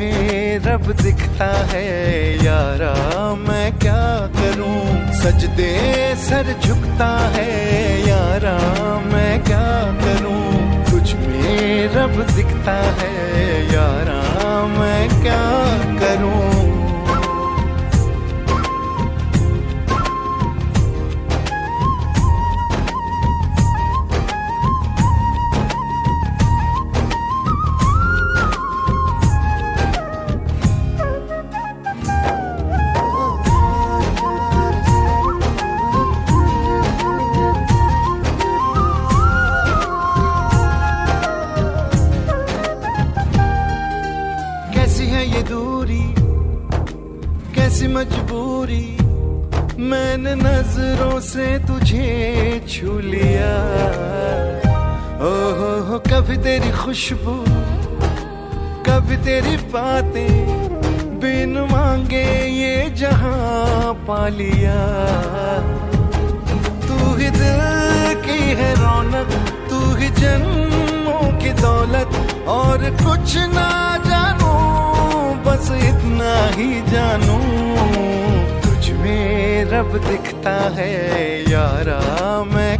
में रब दिखता है, यारा मैं क्या करूँ? सजदे सर झुकता है, यारा मैं क्या करूँ? कुछ में रब दिखता है, यारा मैं क्या करूँ? खुशबू, कभी तेरी बातें बिन मांगे, ये जहाँ पा लिया। तू ही दिल की है रौनक, तू ही जन्मों की दौलत, और कुछ ना जानू, बस इतना ही जानू। तुझ में रब दिखता है, यारा, मैं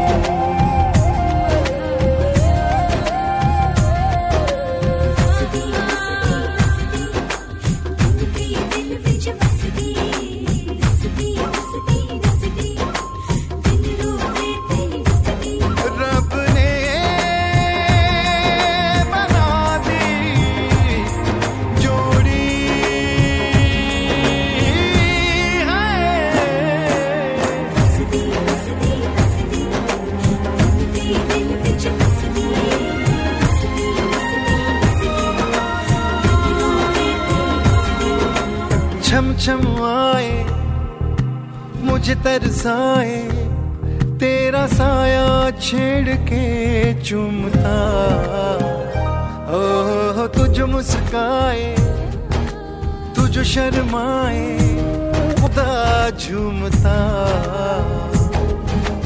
तरसाए तेरा साया छेड़ के चुमता। ओ तुझ मुस्काए, तुझ शर्माए, खुदा झूमता।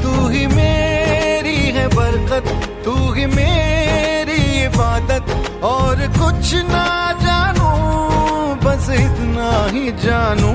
तू ही मेरी है बरकत, तू ही मेरी इबादत, और कुछ ना जानू, बस इतना ही जानू।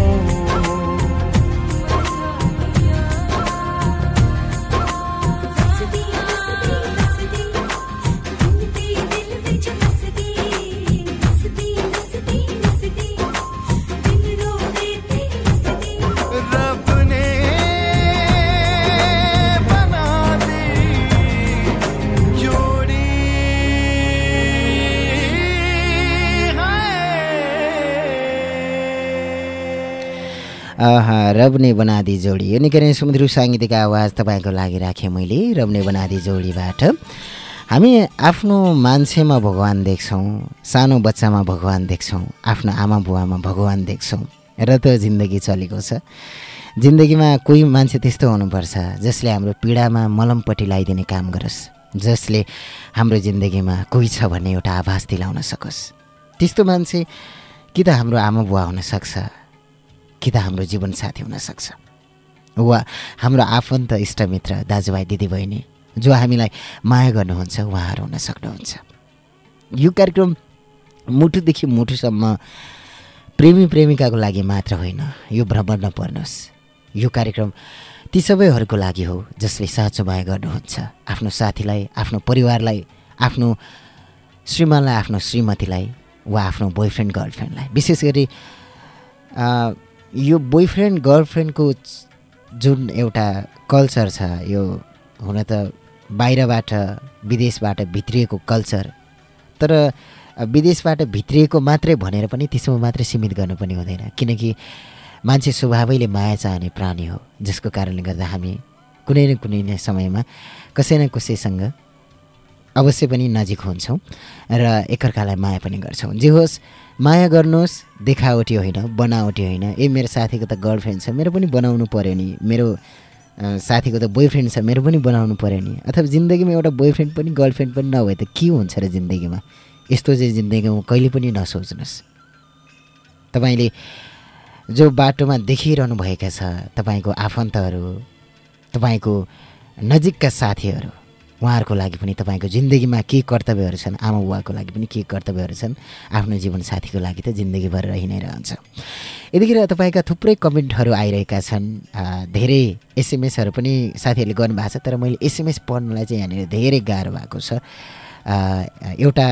रब्ने बनादी जोडी यो निकै नै सुमधुर साङ्गीतिक आवाज तपाईँको लागि राखेँ मैले रब्ने बनादी जोडीबाट। हामी आफ्नो मान्छेमा भगवान् देख्छौँ सानो बच्चामा भगवान् देख्छौँ आफ्नो आमा बुवामा भगवान् देख्छौँ र त जिन्दगी चलेको छ। जिन्दगीमा कोही मान्छे त्यस्तो हुनुपर्छ जसले हाम्रो पीडामा मलमपट्टि लगाइदिने काम गरोस् जसले हाम्रो जिन्दगीमा कोही छ भन्ने एउटा आभास दिलाउन सकोस्। त्यस्तो मान्छे कि त हाम्रो आमा बुवा हुनसक्छ कि त हाम्रो जीवनसाथी हुनसक्छ? वा हाम्रो आफन्त इष्टमित्र दाजुभाइ दिदीबहिनी जो हामीलाई माया गर्नुहुन्छ उहाँहरू हुन सक्नुहुन्छ। यो कार्यक्रम मुटुदेखि मुटुसम्म प्रेमी प्रेमिकाको लागि मात्र होइन यो भ्रमण नपर्नुहोस् यो कार्यक्रम ती सबैहरूको लागि हो जसले साँचो माया गर्नुहुन्छ आफ्नो साथीलाई आफ्नो परिवारलाई आफ्नो श्रीमानलाई आफ्नो श्रीमतीलाई वा आफ्नो बोयफ्रेन्ड गर्लफ्रेन्डलाई। विशेष गरी यो बोयफ्रेन्ड गर्लफ्रेन्डको जुन एउटा कल्चर छ यो हुन त बाहिरबाट विदेशबाट भित्रिएको कल्चर तर विदेशबाट भित्रिएको मात्रै भनेर पनि त्यसमा मात्रै सीमित गर्नु पनि हुँदैन। किनकि मान्छे स्वभावैले माया चाहने प्राणी हो जसको कारणले गर्दा हामी कुनै न कुनै समयमा कसै न कसैसँग अवश्य पनि नजिक हुन्छौँ र एकअर्कालाई माया पनि गर्छौँ। जे होस् माया गर्नुहोस् देखावटी होइन बनावटी होइन। ए मेरो साथीको त गर्लफ्रेन्ड छ मेरो पनि बनाउनु पऱ्यो नि। मेरो साथीको त बोयफ्रेन्ड छ मेरो पनि बनाउनु पऱ्यो नि। अथवा जिन्दगीमा एउटा बोयफ्रेन्ड पनि गर्लफ्रेन्ड पनि नभए त के हुन्छ र जिन्दगीमा? यस्तो चाहिँ जिन्दगीमा कहिले पनि नसोच्नुहोस्। तपाईँले जो बाटोमा देखिरहनु भएका छ तपाईँको आफन्तहरू तपाईँको नजिकका साथीहरू उहाँहरूको लागि पनि तपाईँको जिन्दगीमा के कर्तव्यहरू छन् आमा बुवाको लागि पनि के कर्तव्यहरू छन् आफ्नो जीवनसाथीको लागि त जिन्दगीभर रहि नै रहन्छ। यतिखेर तपाईँका थुप्रै कमेन्टहरू आइरहेका छन् धेरै एसएमएसहरू पनि साथीहरूले गर्नुभएको छ तर मैले एसएमएस पढ्नलाई चाहिँ यहाँनिर धेरै गाह्रो भएको छ। एउटा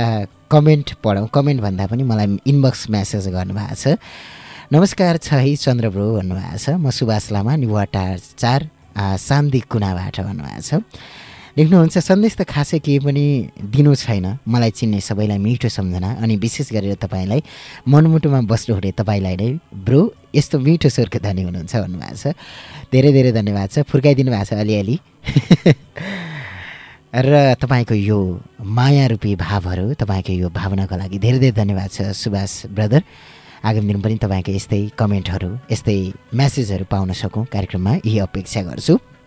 कमेन्ट पढौँ कमेन्ट भन्दा पनि मलाई इनबक्स म्यासेज गर्नुभएको छ। नमस्कार छ है चन्द्र ब्रो भन्नुभएको छ म सुभाष लामा निवाटा चार सान्दी कुनाबाट भन्नुभएको छ। लेख्नुहुन्छ सन्देश त खासै केही पनि दिनु छैन। मलाई चिन्ने सबैलाई मिठो सम्झना अनि विशेष गरेर तपाईँलाई मनमुटुमा बस्नुहुने तपाईँलाई नै ब्रो यस्तो मिठो स्वरको धनी हुनुहुन्छ भन्नुभएको छ। धेरै धेरै धन्यवाद छ फुर्काइदिनु भएको छ अलिअलि। र तपाईँको यो माया रूपी भावहरू तपाईँको यो भावनाको लागि धेरै धेरै धन्यवाद छ सुभाष ब्रदर। आगामी दिन पनि तपाईँको यस्तै कमेन्टहरू यस्तै म्यासेजहरू पाउन सकौँ कार्यक्रममा यही अपेक्षा गर्छु।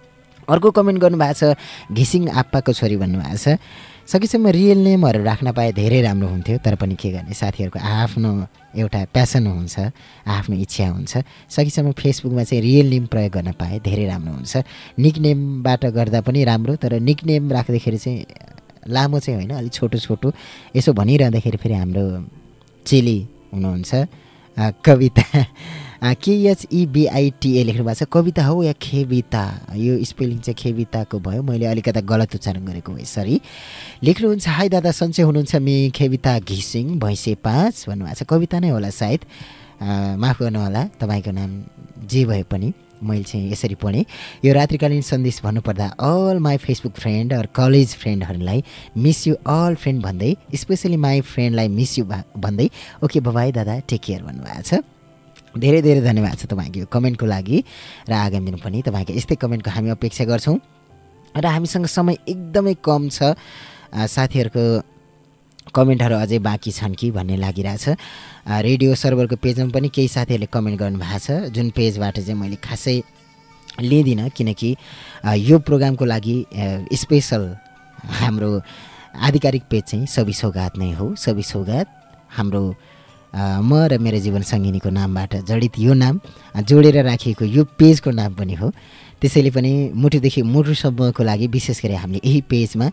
अर्को कमेन्ट गर्नुभएको छ घिसिङ आप्पाको छोरी भन्नुभएको छ सकेसम्म रियल नेमहरू राख्न पाए धेरै राम्रो हुन्थ्यो तर पनि के गर्ने? साथीहरूको आफ्नो एउटा प्यासन हुन्छ आफ्नो इच्छा हुन्छ। सकेसम्म फेसबुकमा चाहिँ रियल नेम प्रयोग गर्न पाए धेरै राम्रो हुन्छ। निक नेमबाट गर्दा पनि राम्रो तर निक नेम राख्दाखेरि चाहिँ लामो चाहिँ होइन अलिक छोटो छोटो। यसो भनिरहँदाखेरि फेरि हाम्रो चेली हुनुहुन्छ कविता। केएचइबिआइटिए लेख्नु भएको छ। कविता हो या खेविता? यो स्पेलिङ चाहिँ खेविताको भयो। मैले अलिकता गलत उच्चारण गरेको भए सरी लेख्नुहुन्छ हाई दादा सन्चै हुनुहुन्छ मे खेविता घिसिङ भैँसे पाँच भन्नुभएको छ। कविता नै होला सायद। माफ गर्नुहोला तपाईँको नाम जे भए पनि मैले चाहिँ यसरी पढेँ। यो रात्रिकालीन सन्देश भन्नुपर्दा all my Facebook friend or college फ्रेन्डहरूलाई miss you all friend भन्दै स्पेसली माई फ्रेन्डलाई मिस यु भन्दै। ओके बबाई दादा टेक केयर भन्नुभएको छ। धेरै धेरै धन्यवाद छ तपाईँको यो कमेन्टको लागि र आगामी दिन पनि तपाईँको यस्तै कमेन्टको हामी अपेक्षा गर्छौँ। र हामीसँग समय एकदमै कम छ। साथीहरूको कमेन्टहरू अझै बाँकी छन् कि भन्ने लागिरहेछ। रेडियो सर्भरको पेजमा पनि केही साथीहरूले कमेन्ट गर्नुभएको छ। जुन पेजबाट चाहिँ मैले खासै लिँदिनँ किनकि यो प्रोग्रामको लागि स्पेसल हाम्रो आधिकारिक पेज चाहिँ सबि सौगात नै हो। सबि सौगात हाम्रो म र मेरो जीवन सङ्गिनीको नामबाट जडित यो नाम जोडेर राखिएको यो पेजको नाम पनि हो। त्यसैले पनि मुटुदेखि मुटुसम्मको लागि विशेष गरी हामीले यही पेजमा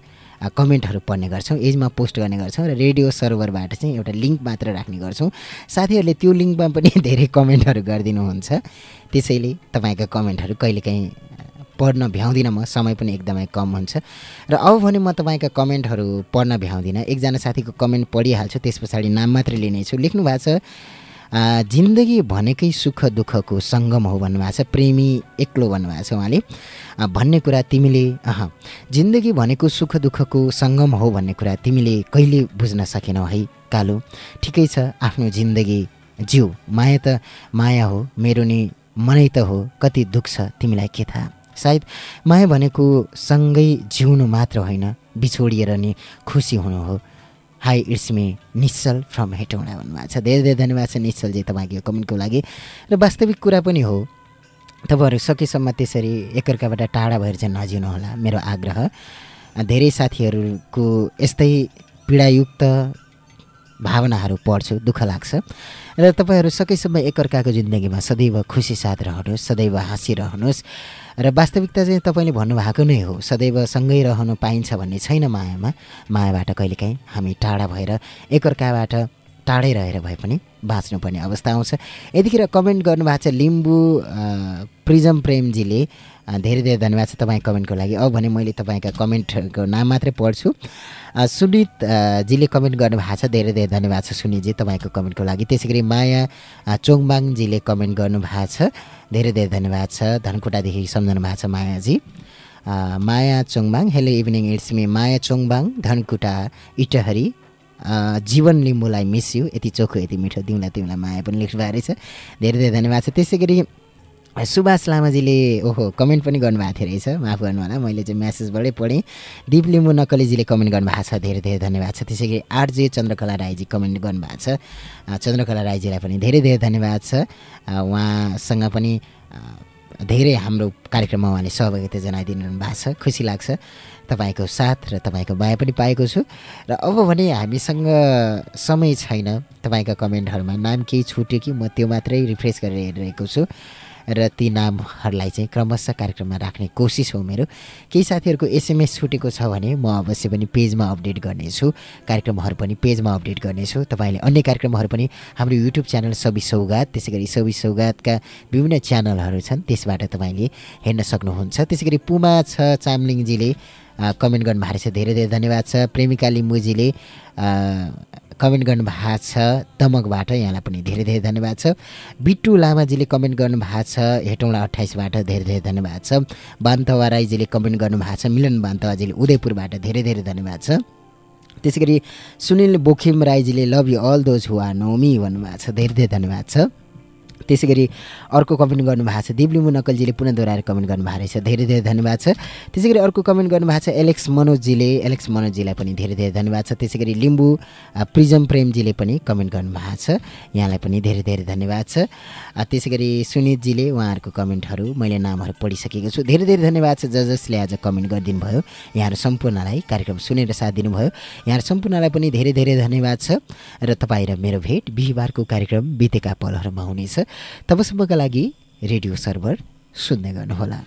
कमेन्टहरू पढ्ने गर्छौँ एजमा पोस्ट गर्ने गर्छौँ र रेडियो सर्भरबाट चाहिँ एउटा लिङ्क मात्र राख्ने गर्छौँ। साथीहरूले त्यो लिङ्कमा पनि धेरै कमेन्टहरू गरिदिनुहुन्छ। त्यसैले तपाईँको कमेन्टहरू कहिलेकाहीँ पढ्न भ्याउँदिनँ म समय पनि एकदमै कम हुन्छ। र अब भने म तपाईँका कमेन्टहरू पढ्न भ्याउँदिनँ। एकजना साथीको कमेन्ट पढिहाल्छु त्यस पछाडि नाम मात्रै लिनेछु। लेख्नु भएको छ जिन्दगी भनेकै सुख दुःखको सङ्गम हो भन्नुभएको छ। प्रेमी एक्लो भन्नुभएको छ उहाँले। भन्ने कुरा तिमीले अह जिन्दगी भनेको सुख दुःखको सङ्गम हो भन्ने कुरा तिमीले कहिले बुझ्न सकेनौ है कालो? ठिकै छ आफ्नो जिन्दगी जिउ। माया त माया हो मेरो नि मनै त हो। कति दुःख छ तिमीलाई के थाहा? सायद माया भनेको सँगै जिउनु मात्र होइन बिछोडिएर नि खुसी हुनु हो। Hi it's me Nishchal from Hetauda भन्नुभएको छ। धेरै धेरै धन्यवाद छ निश्चलजी तपाईँको यो कमेन्टको लागि। र वास्तविक कुरा पनि हो तपाईँहरू सकेसम्म त्यसरी एकअर्काबाट टाढा भएर चाहिँ नजिउनुहोला मेरो आग्रह। धेरै साथीहरूको यस्तै पीडायुक्त भावनाहरू पढ्छु दुःख लाग्छ। र तपाईँहरू सकेसम्म एकअर्काको जिन्दगीमा सदैव खुसी साथ रहनुहोस् सदैव हाँसिरहनुहोस् र वास्तविकता चाहिँ तपाईँले भन्नुभएको नै हो सदैव सँगै रहनु पाइन्छ भन्ने छैन मायामा। मायाबाट कहिलेकाहीँ हामी टाढा भएर एकअर्काबाट टाढै रहेर भए पनि बाँच्नुपर्ने अवस्था आउँछ। यतिखेर कमेन्ट गर्नुभएको छ लिम्बू प्रिजम प्रेमजीले धेरै धेरै धन्यवाद छ तपाईँ कमेन्टको लागि। अब भने मैले तपाईँका कमेन्टको नाम मात्रै पढ्छु। सुनित जीले कमेन्ट गर्नुभएको छ धेरै धेरै धन्यवाद छ सुनितजी तपाईँको कमेन्टको लागि। त्यसै गरी माया चोङबाङजीले कमेन्ट गर्नुभएको छ धेरै धेरै धन्यवाद छ। धनकुटादेखि सम्झनु भएको छ मायाजी। Maya Chongbang hello evening it's me Maya Chongbang Dhankuta Itahari. Jiwan लिम्बूलाई miss you यति चोखो यति मिठो दिउँला तिमीलाई माया पनि लेख्नु भएको रहेछ। धेरै धेरै धन्यवाद छ। त्यसै गरी सुभाष लामाजीले ओहो कमेन्ट पनि गर्नुभएको थियो रहेछ। माफ गर्नु होला मैले चाहिँ म्यासेजबाटै पढेँ। दिप लिम्बू नक्कलीजीले कमेन्ट गर्नुभएको छ। धेरै धेरै धन्यवाद छ। त्यसै गरी आरजे चन्द्रकला राईजी कमेन्ट गर्नुभएको छ। चन्द्रकला राईजीलाई पनि धेरै धेरै धन्यवाद छ। उहाँसँग पनि धेरै हाम्रो कार्यक्रममा उहाँले सहभागिता जनाइदिनु भएको छ। खुसी लाग्छ तपाईँको साथ र तपाईँको माया पनि पाएको छु। र अब भने हामीसँग समय छैन। तपाईँका कमेन्टहरूमा नाम केही छुट्यो कि म त्यो मात्रै रिफ्रेस गरेर हेरिरहेको छु। र ती नामहरूलाई चाहिँ क्रमशः कार्यक्रममा राख्ने कोसिस हो मेरो। केही साथीहरूको एसएमएस छुटेको छ भने म अवश्य पनि पेजमा अपडेट गर्नेछु कार्यक्रमहरू पनि पेजमा अपडेट गर्नेछु। तपाईँले अन्य कार्यक्रमहरू पनि हाम्रो युट्युब च्यानल सबि सौगात त्यसै गरी सबि सौगातका विभिन्न च्यानलहरू छन् त्यसबाट तपाईँले हेर्न सक्नुहुन्छ। त्यसै गरी पुमा छ चामलिङजीले कमेन्ट गर्नुभएको रहेछ धेरै धेरै धन्यवाद छ। प्रेमिका लिम्बुजीले कमेन्ट गर्नुभएको छ दमकबाट यहाँलाई पनि धेरै धेरै धन्यवाद छ। बिट्टु लामाजीले कमेन्ट गर्नुभएको छ हेटौँडा अठाइसबाट धेरै धेरै धन्यवाद छ। बान्तवा राईजीले कमेन्ट गर्नुभएको छ मिलन बान्तवाजीले उदयपुरबाट धेरै धेरै धन्यवाद छ। त्यसै गरी सुनिल बोखिम राईजीले लभ यु अल दोज हुवा नौमी भन्नुभएको छ धेरै धेरै धन्यवाद छ। त्यसै गरी अर्को कमेन्ट गर्नुभएको छ। दिपलिम्बु नकलजीले पुनः दोहोऱ्याएर कमेन्ट गर्नुभएको रहेछ। धेरै धेरै धन्यवाद छ त्यसै गरी अर्को कमेन्ट गर्नुभएको छ एलेक्स मनोजजीले। एलेक्स मनोजजीलाई पनि धेरै धेरै धन्यवाद छ त्यसै गरी लिम्बू प्रिजम प्रेमजीले पनि कमेन्ट गर्नुभएको छ। यहाँलाई पनि धेरै धेरै धन्यवाद छ त्यसै गरी सुनितजीले उहाँहरूको कमेन्टहरू मैले नामहरू पढिसकेको छु। धेरै धेरै धन्यवाद छ ज जसले आज कमेन्ट गरिदिनु भयो यहाँहरू सम्पूर्णलाई कार्यक्रम सुनेर साथ दिनुभयो। यहाँहरू सम्पूर्णलाई पनि धेरै धेरै धन्यवाद छ र तपाईँ र मेरो भेट बिहिबारको कार्यक्रम बितेका पलहरूमा हुनेछ। तबसम्मका लागि रेडियो सर्भर सुन्दै गर्नुहोला।